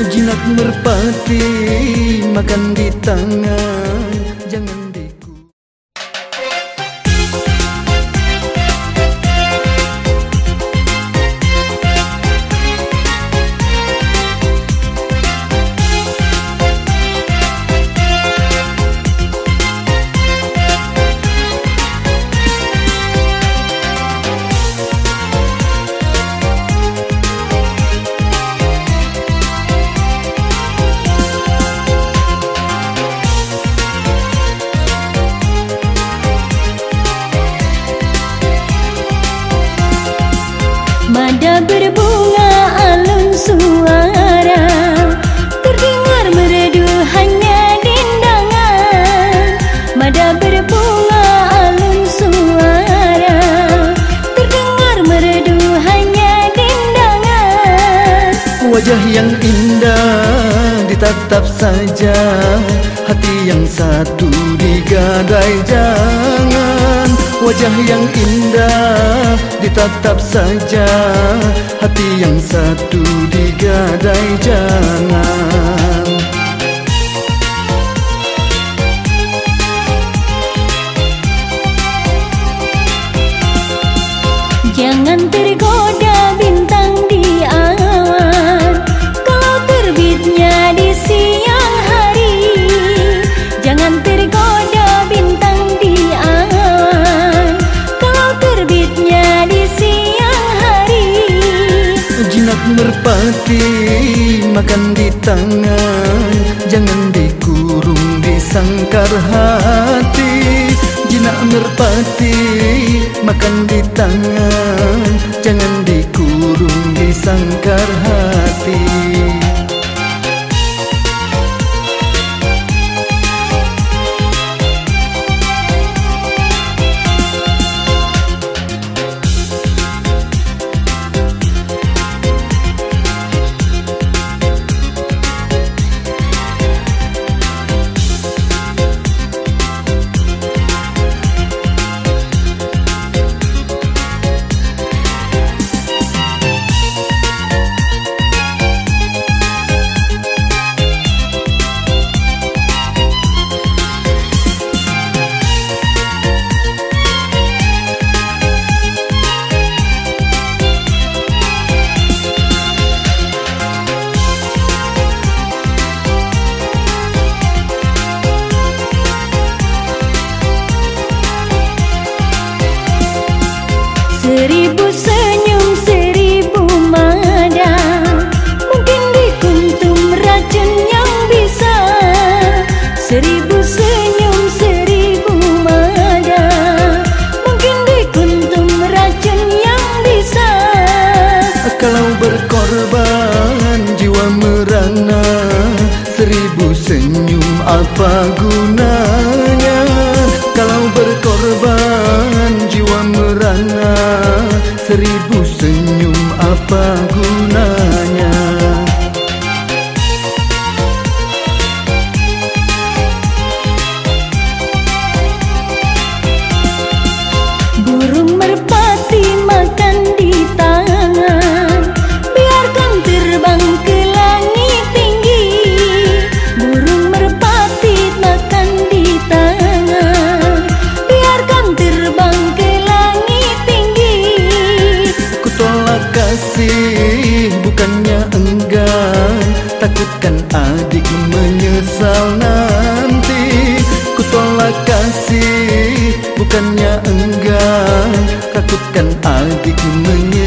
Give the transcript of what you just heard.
Jinak merpati makan di tangan bir ditatap saja. Hati yang satu digadai jangan. Wajah yang indah ditatap saja. Hati yang satu digadai jangan. Jangan tergoda tangan. Jangan dikurung di sangkar hati. Jinak merpati makan di tangan berkorban jiwa merana. Seribu senyum apa gunanya? Kalau berkorban jiwa merana. Seribu senyum menyesal nanti. Ku tolak kasih bukannya enggan. Takutkan adik menyesal